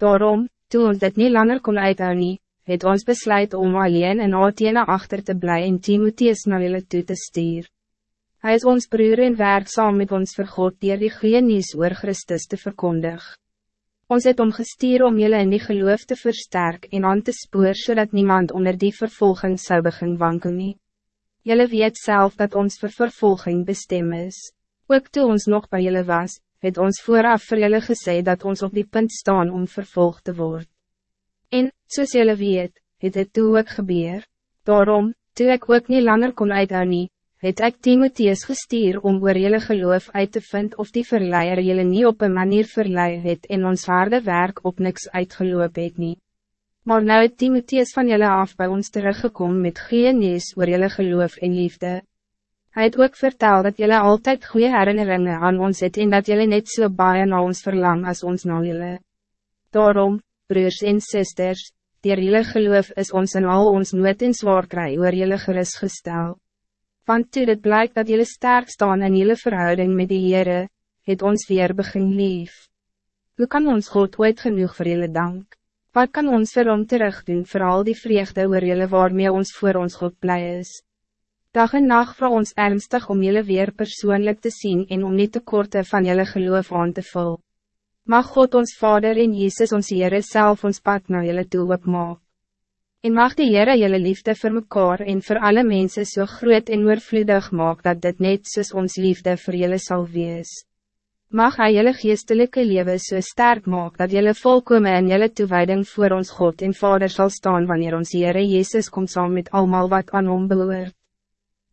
Daarom, toen ons dit niet langer kon uithou nie, het ons besluit om alleen in Athene achter te blijven en Timotheus naar jullie toe te stuur. Hij is ons broer en werk saam met ons vir God dier die goeie nieuws oor Christus te verkondig. Ons het om gestuur om jullie in die geloof te versterken en aan te spoor zodat niemand onder die vervolging zou begin wankel nie. Jullie weet zelf dat ons voor vervolging bestem is. Ook toe ons nog bij jullie was, het ons vooraf vir jullie gesê dat ons op die punt staan om vervolgd te worden. En, soos jylle weet, het het toe ook gebeur. Daarom, toe ek ook niet langer kon uithou nie, het ek Timotheus gestuur om oor jylle geloof uit te vinden of die verleier jylle nie op een manier verlei het en ons harde werk op niks uitgeloop het nie. Maar nou het Timotheus van jylle af bij ons teruggekomen met geen nieuws oor jylle geloof en liefde. Hij het ook vertel dat jullie altijd goede herinneringen aan ons het en dat jullie net zo so baie na ons verlang als ons na jullie. Daarom, broers en zusters, dier jylle geloof is ons in al ons nood en zwaar kry oor jylle gerust gestel. Want toe dit blijkt dat jylle sterk staan in jylle verhouding met die Heere, het ons weer begin lief. Hoe kan ons God ooit genoeg voor jylle dank? Wat kan ons vir hom terug doen voor al die vreugde oor jylle waarmee ons voor ons God blij is? Dag en nacht voor ons ernstig om jullie weer persoonlijk te zien en om niet te korte van jullie geloof aan te vullen. Mag God ons Vader en Jezus ons Heere self ons pad na julle toe opmaak. En mag die Heere julle liefde voor mekaar en voor alle mensen zo so groot en oorvloedig maak dat dit net soos ons liefde voor julle zal wees. Mag hy julle geestelike leven so sterk maak dat julle volkome in julle toewijding voor ons God en Vader zal staan wanneer ons Heere Jezus komt saam met almal wat aan hom behoort.